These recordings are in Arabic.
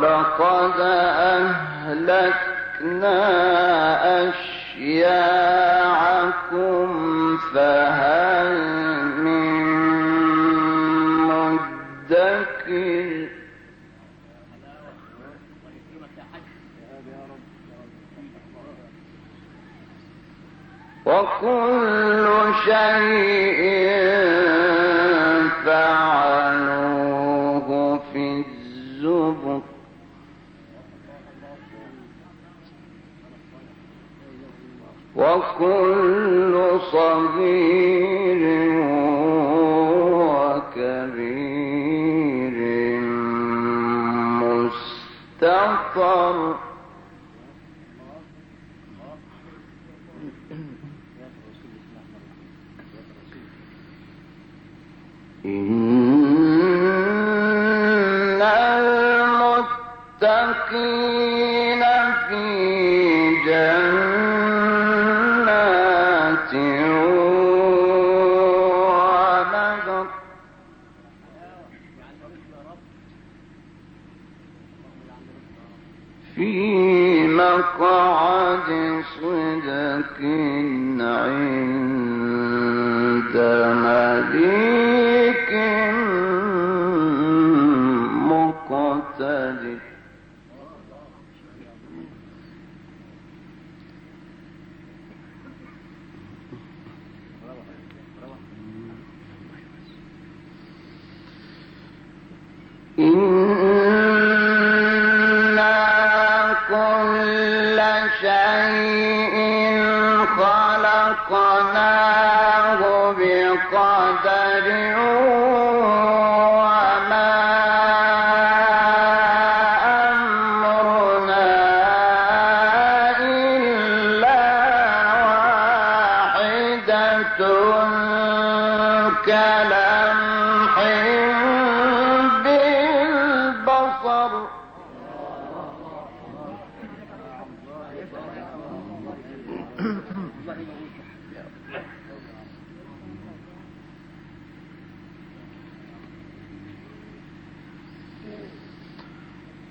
ولقد أهلكنا أشياعكم فهل من مدكر؟ وكل شيء كل صغير. في مقعد صدق عند مليك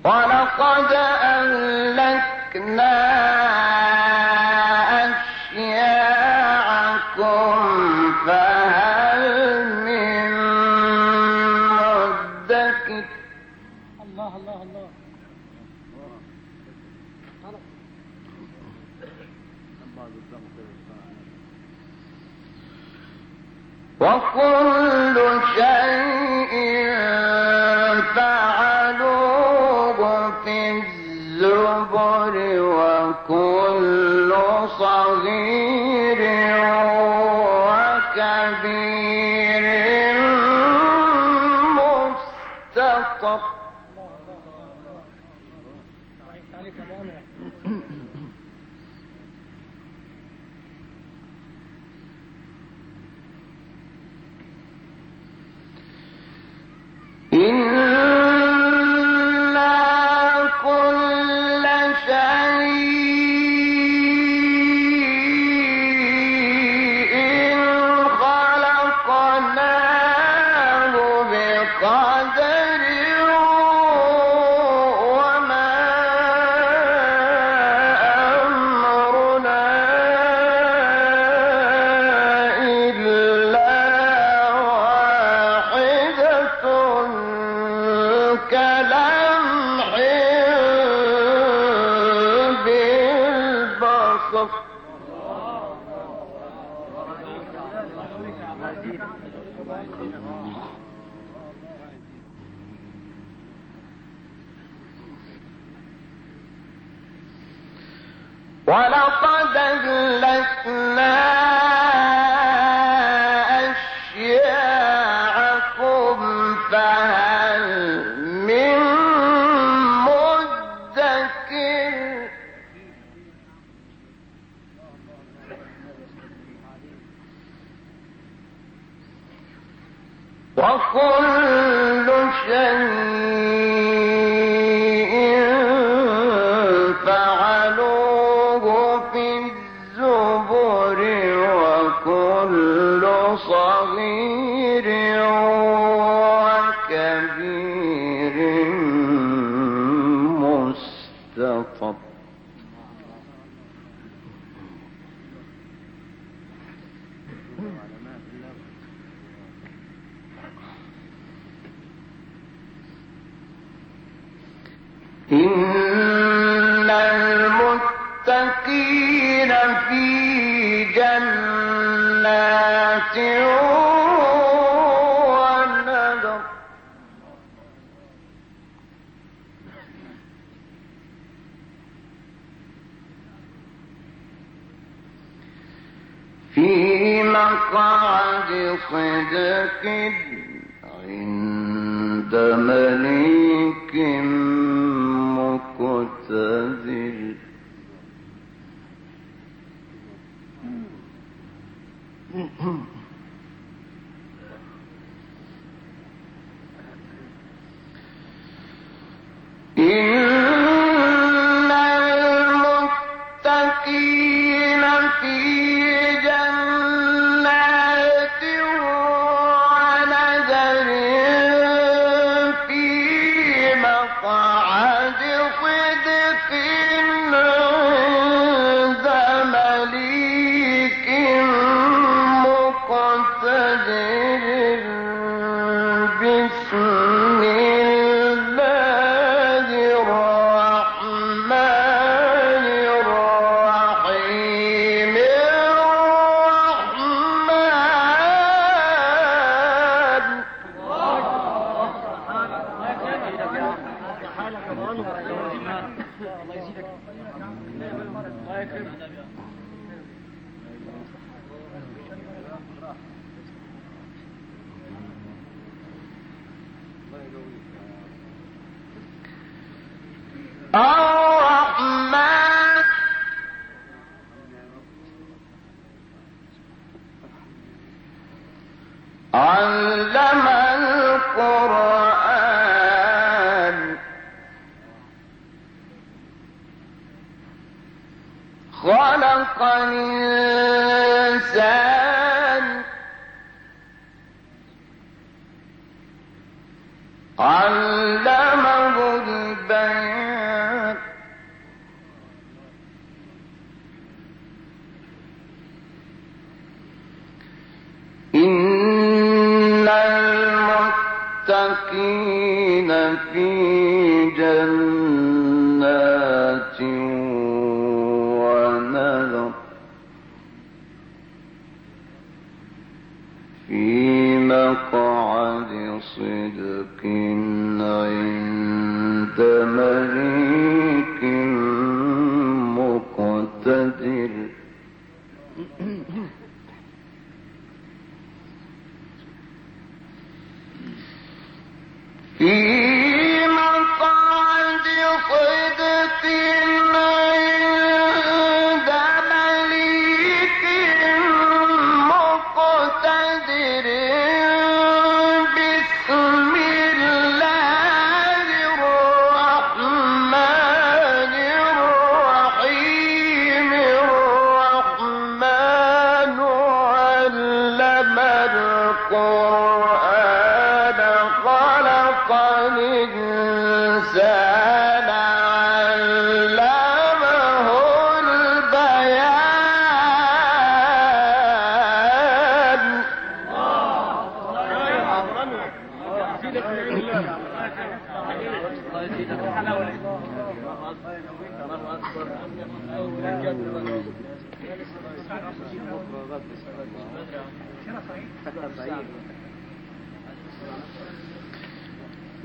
ولقد أهلكنا Oh. مقتدر. السكينة في جنات ونذر في مقعد صدق عند مليك مقتدر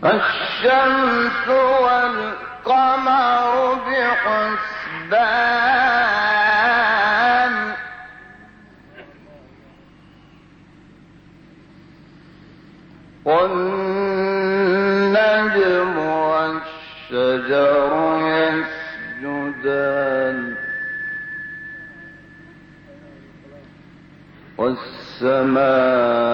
الشمس والقمر بحسبان. قل والسماء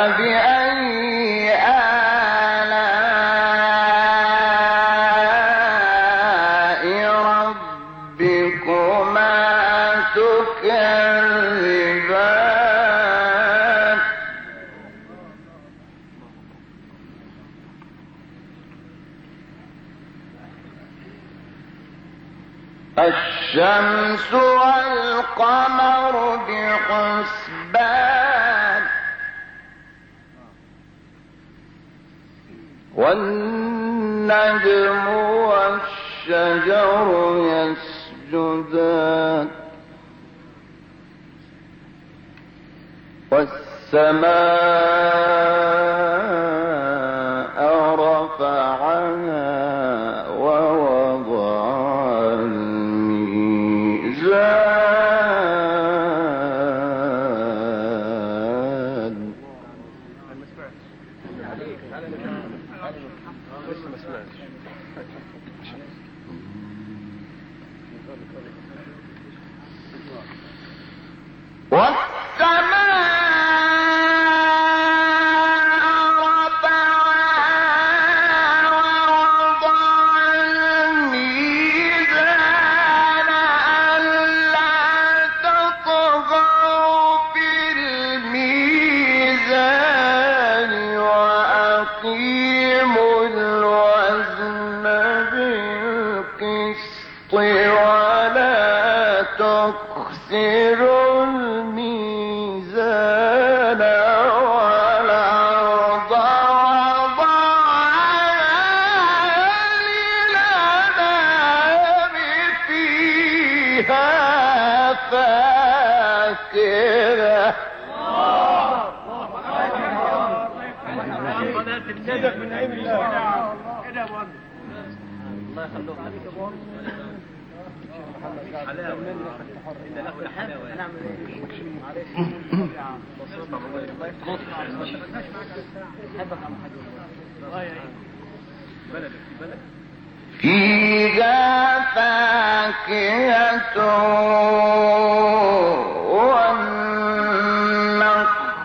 فبأي والنجم والشجر يسجدان والسماء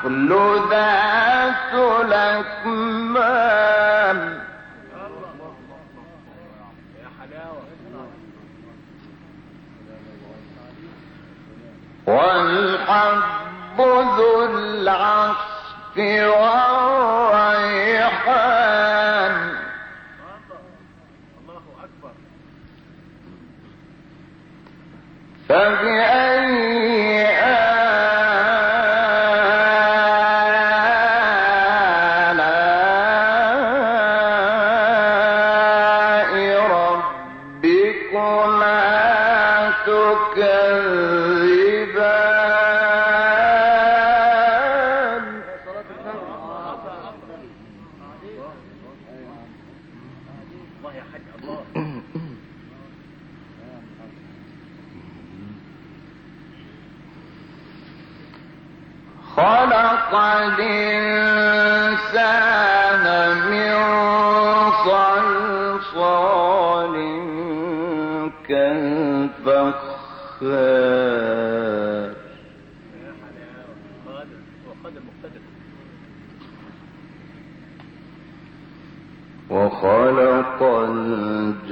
والنخل ذات الأكمام. والحب ذو العصف مقتدر وخلق الجان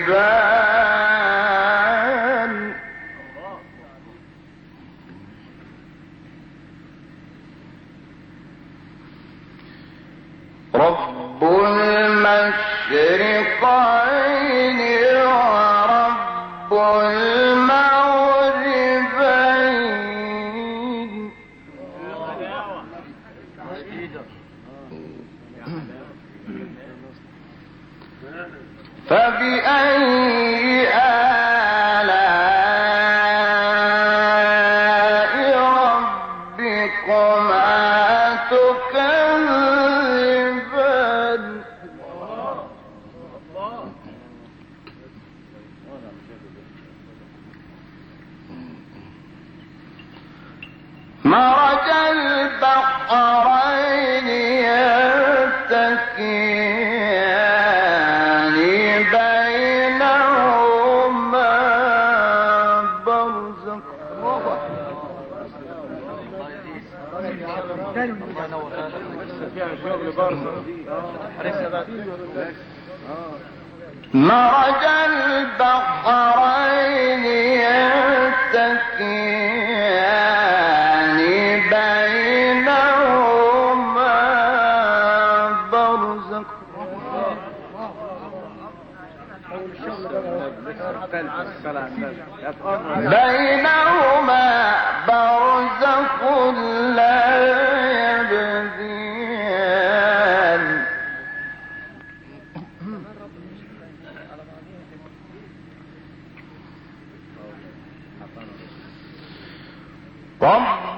تكذبان فبأي رب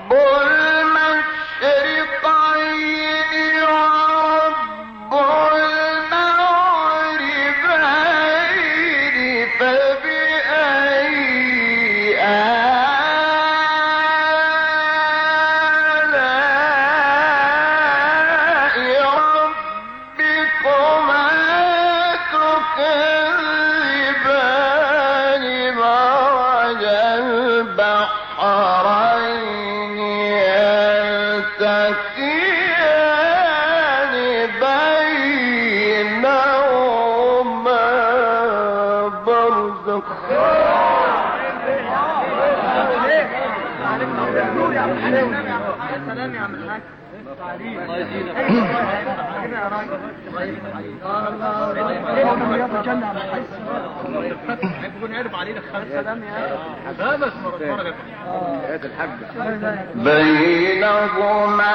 بينهما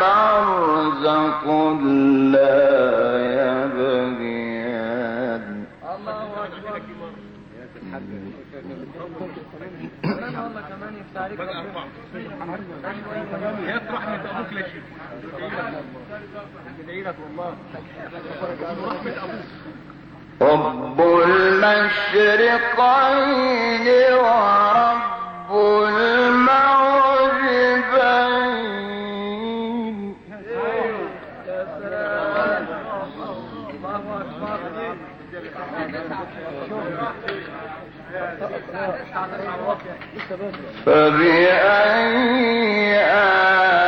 برزخ يطرحني أبوك رب المشرقين ورب الم... فبأي آه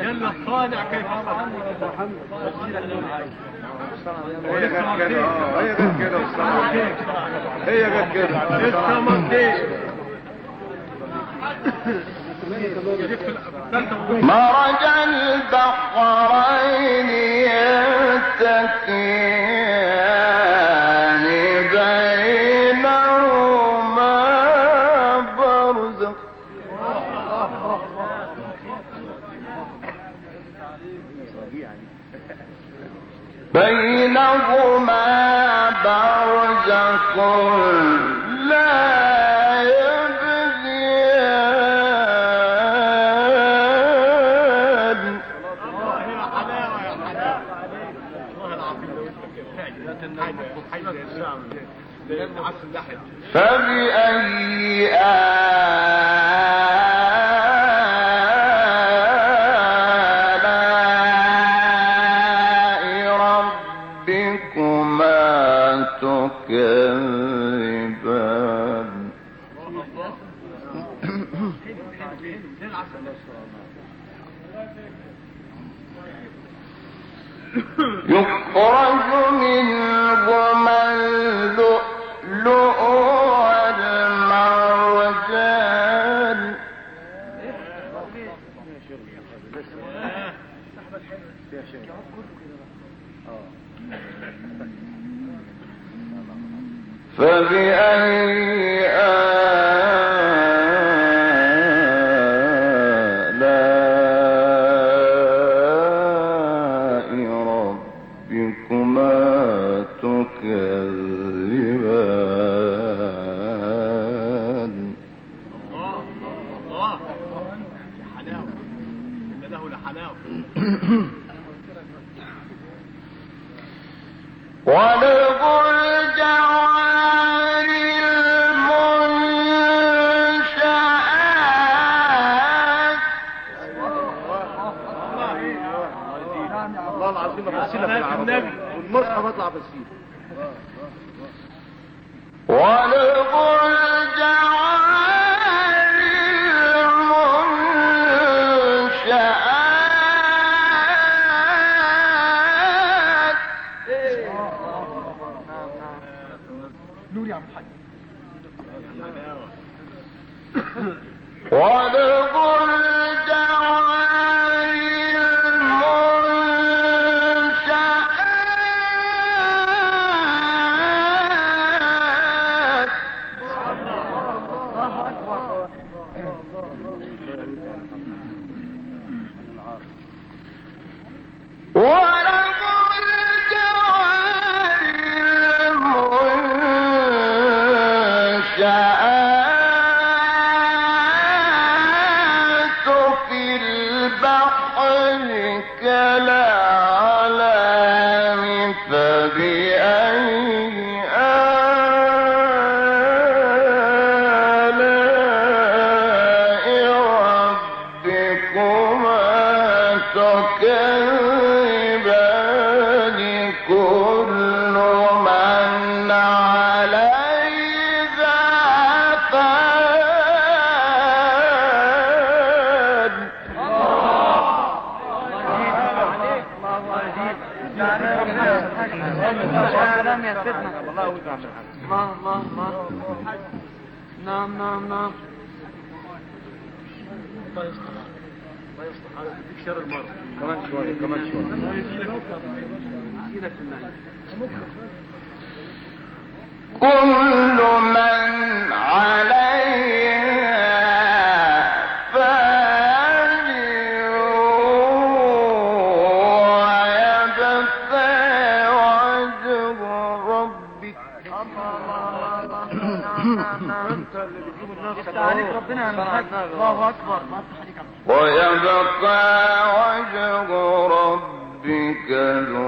الصدق كيف هي غير كده هي غير كده هي غير كده مرج البحرين يتكين يخرج من يخرج منهما فبأي آلاء Wow. الخدمة الله الله الله نعم نعم نعم. كمان كمان كل الله أكبر. ويبقى وجه ربك ذو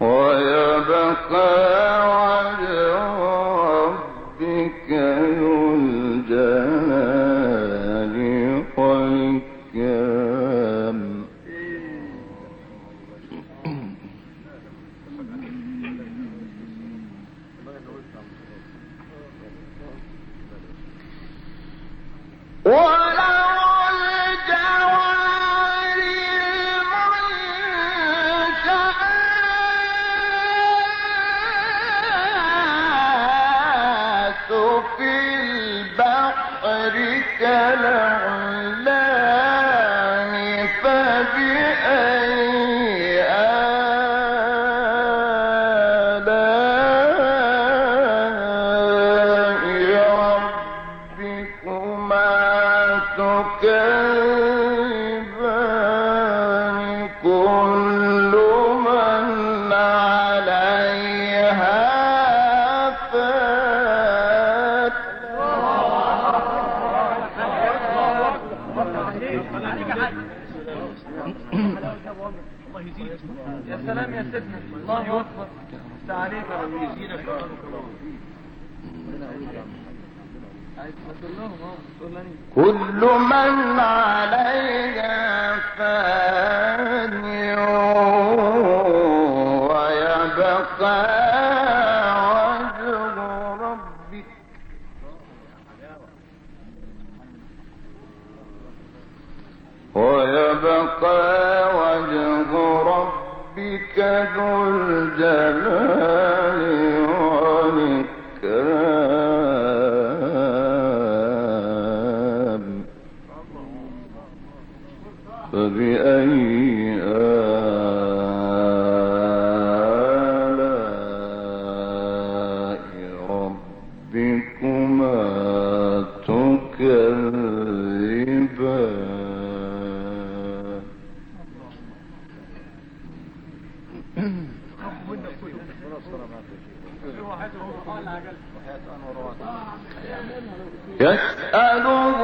ويبقى الله أكبر كل من عليها فان يسأله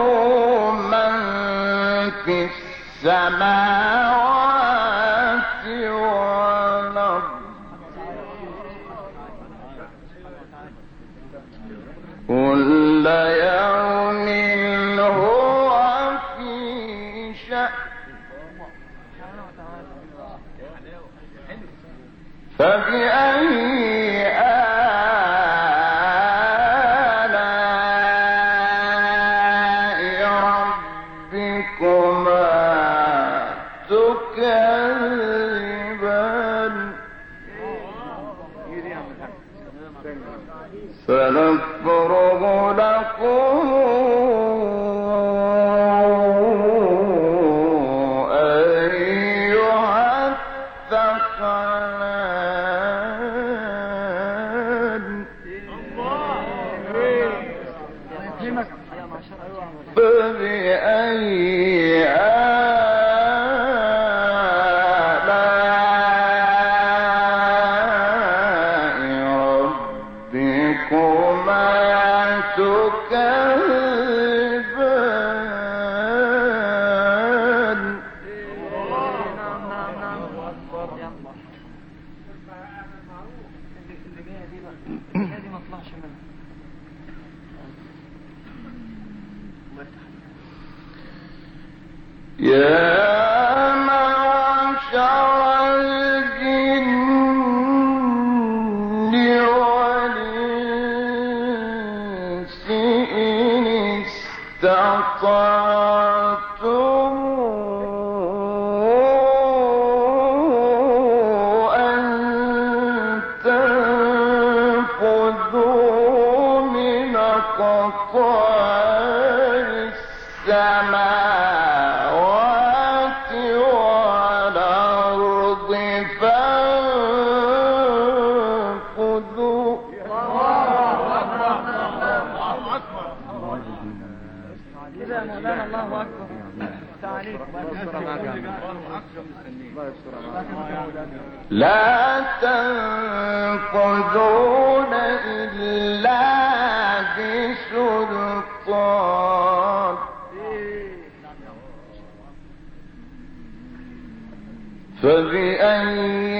من في السماوات والأرض. كل يوم فبأي sukha الصاد فبأي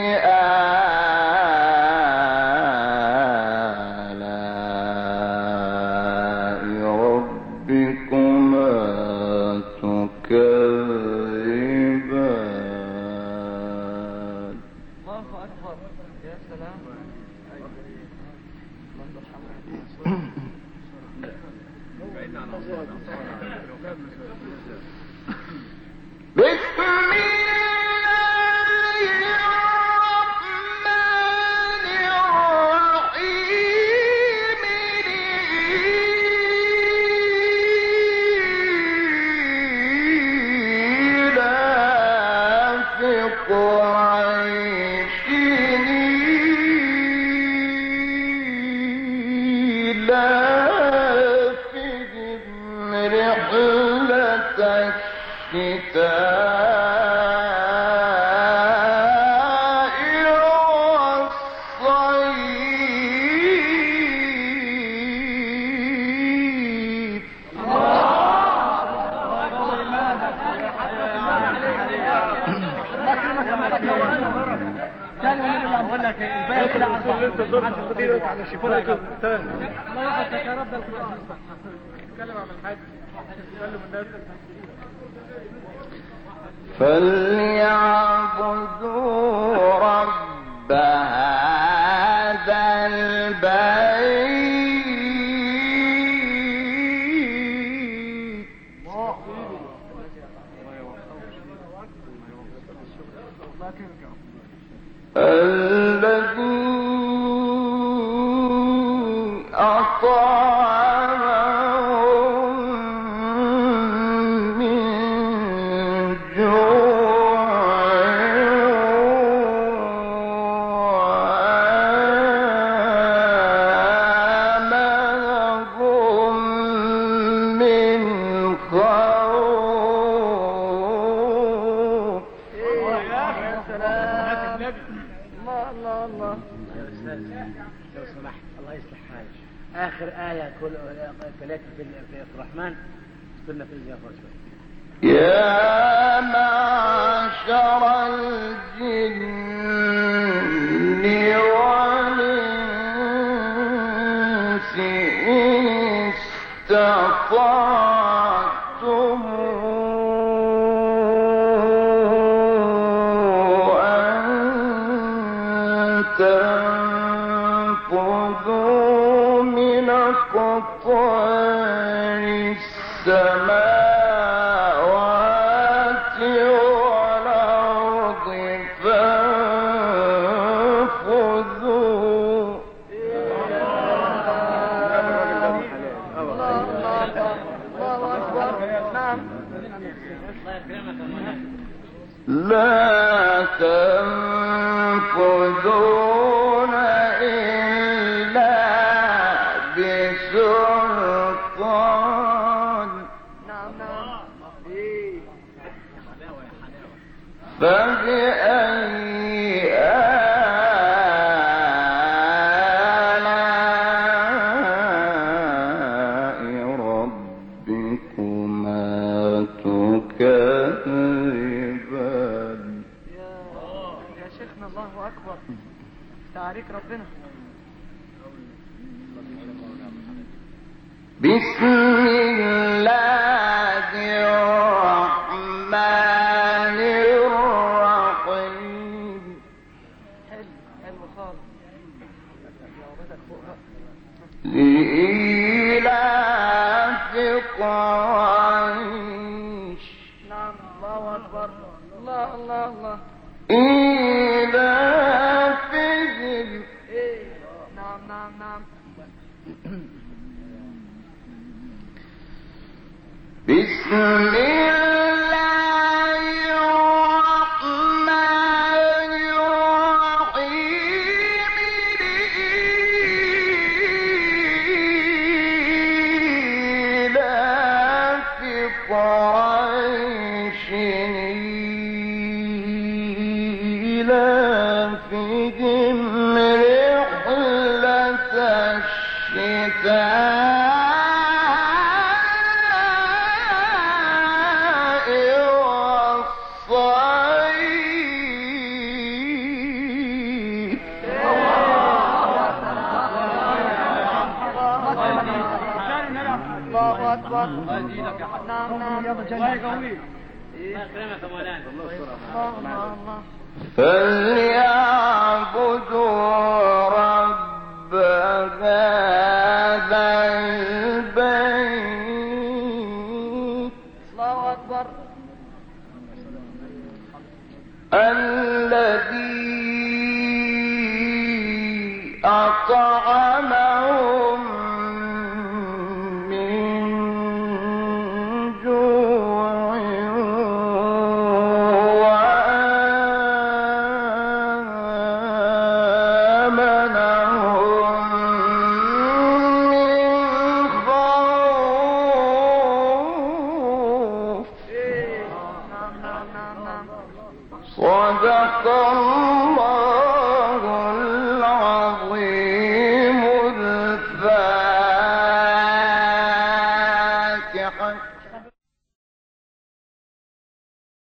فليعبدوا رب بيت الرحمن في يا معشر الجن. أكبر تعريك ربنا. بسم الله الله الله فليعبدوا